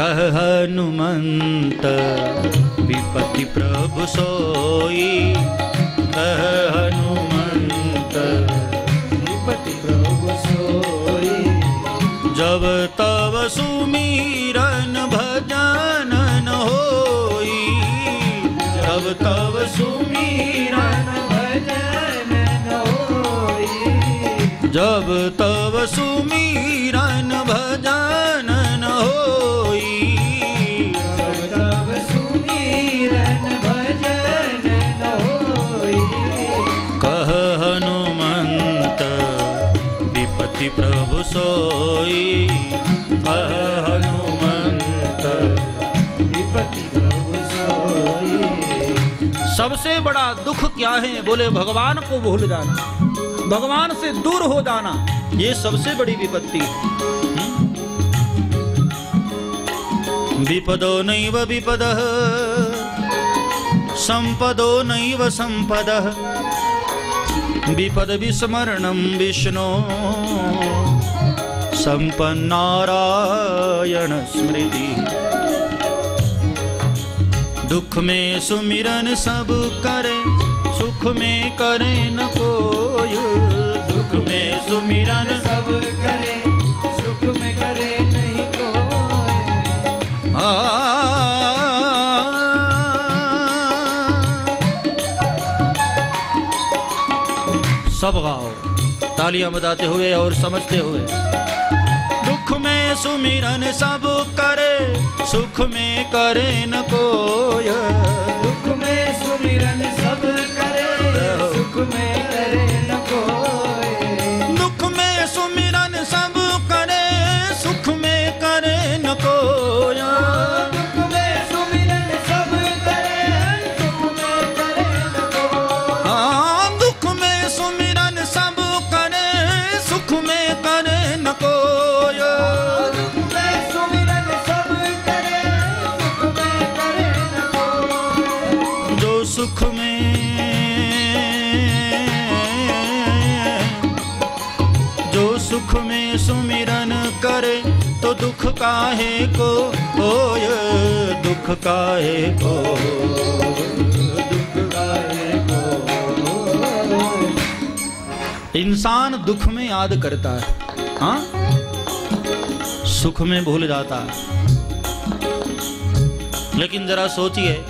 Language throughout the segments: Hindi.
कह हनुमंत विपति प्रभु सोई। कह हनुमंत विपति प्रभु सोई। जब तब सुमीरन भजन जब तब सुमीरन भजन न होई। जब तब सुमीरन विपति प्रभु सोई हनुमंत सबसे बड़ा दुख क्या है, बोले भगवान को भूल जाना भगवान से दूर हो जाना, ये सबसे बड़ी विपत्ति। हम्म? विपदो नैव विपदः, संपदो नैव संपदः विपद विस्मरणं विष्णो। संपन्नारायण स्मृति। दुख में सुमिरन सब करे, सुख में करे न कोई। दुख में सुमिरन सब करे, सुख में करे नहीं कोई। आ सब गाओ, तालियाँ बजाते हुए और समझते हुए। दुख में सुमिरन सब करे, सुख में करे न कोय दुख में सुमिरन सब करे, सुख में दुख काहे को? होय दुख काहे को दुख गाए को? इंसान दुख में याद करता है हाँ? सुख में भूल जाता है। लेकिन जरा सोचिए,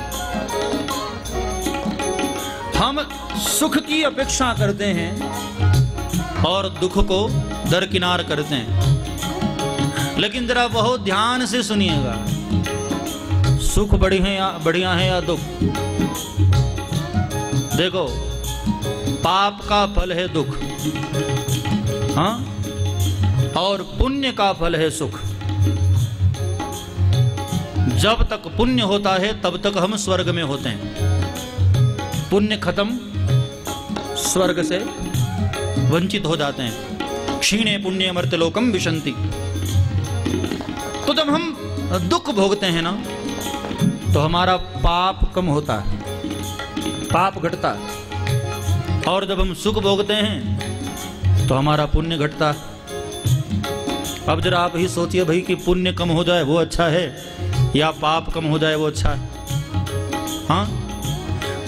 हम सुख की अपेक्षा करते हैं और दुख को दरकिनार करते हैं। लेकिन जरा बहुत ध्यान से सुनिएगा। सुख बड़ी है या बढ़िया है या दुख? देखो, पाप का फल है दुख हाँ? और पुण्य का फल है सुख। जब तक पुण्य होता है, तब तक हम स्वर्ग में होते हैं। पुण्य खत्म, स्वर्ग से वंचित हो जाते हैं। क्षीणे पुण्य मर्त्यलोकम विशंति। तो जब हम दुख भोगते हैं ना तो हमारा पाप कम होता है, पाप घटता है। और जब हम सुख भोगते हैं तो हमारा पुण्य घटता है। अब जरा आप ही सोचिए भाई कि पुण्य कम हो जाए वो अच्छा है, या पाप कम हो जाए वो अच्छा है? हाँ?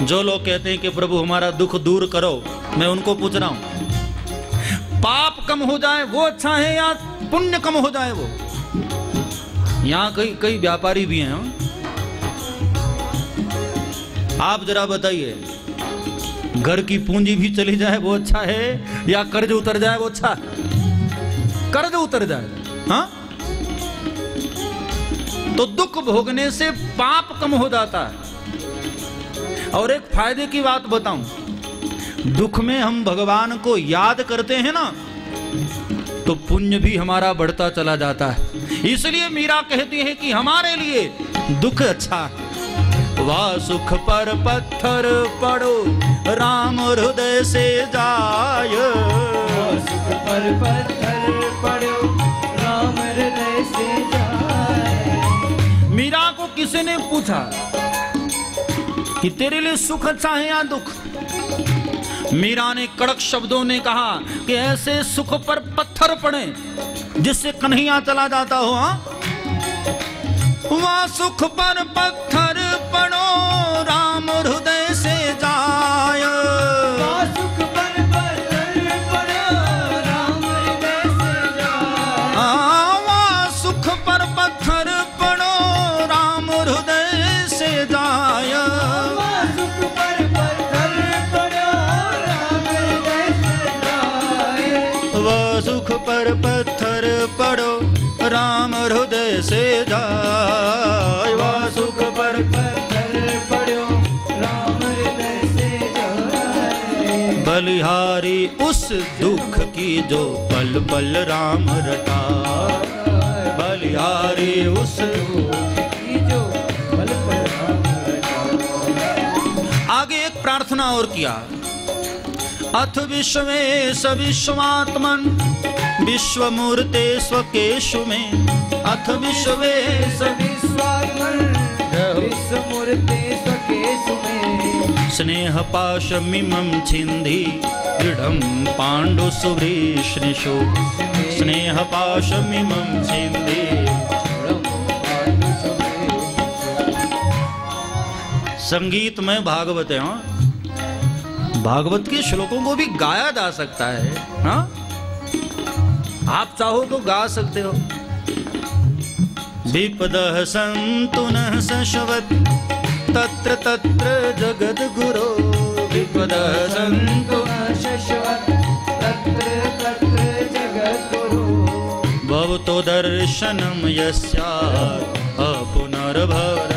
जो लोग कहते हैं कि प्रभु हमारा दुख दूर करो, मैं उनको पूछ रहा हूँ, पाप कम हो जाए वो अच्छा है या पुण्य कम हो जाए वो? यहाँ कई कई व्यापारी भी हैं हाँ? आप जरा बताइए, घर की पूंजी भी चली जाए वो अच्छा है, या कर्ज उतर जाए वो अच्छा? कर्ज उतर जाए हाँ? तो दुख भोगने से पाप कम हो जाता है। और एक फ़ायदे की बात बताऊँ, दुख में हम भगवान को याद करते हैं ना तो पुण्य भी हमारा बढ़ता चला जाता है। इसलिए मीरा कहती है कि हमारे लिए दुख अच्छा है। वाह सुख पर पत्थर पड़ो राम हृदय से जाय। सुख पर पत्थर पड़ो राम हृदय से जाए मीरा को किसी ने पूछा कि तेरे लिए सुख अच्छा है या दुख? मीरा ने कड़क शब्दों ने कहा कि ऐसे सुख पर पत्थर पड़े, जिससे कन्हैया चला जाता हो? वहाँ सुख पर पत्थर पड़ो, राम हृदय सुख पर पत्थर पड़ो राम हृदय से जाय वह सुख पर पत्थर पड़ो राम हृदय से जाए बलिहारी उस दुख की जो पल पल राम रटा। बलिहारी उस दुख की जो पल पल राम आगे एक प्रार्थना और किया। अथ विश्वेश विश्वात्मन विश्वमूर्ते स्वकेशु में अथ विश्वेश विश्वात्मन विश्वमूर्ते स्वकेशु में स्नेह पाशमिमं छिन्धि दृढं पाण्डु सुवृष्णिषु स्नेह पाशमिमं छिन्धि संगीत में भागवत है हाँ? भागवत के श्लोकों को भी गाया जा सकता है हाँ? आप चाहो तो गा सकते हो। विपद संतु न शश्वत तत्र तत्र जगद गुरु विपद संतु तत्र तत्र जगद्गुरु। भवतो दर्शनं यस्यात्, अपुनर्भव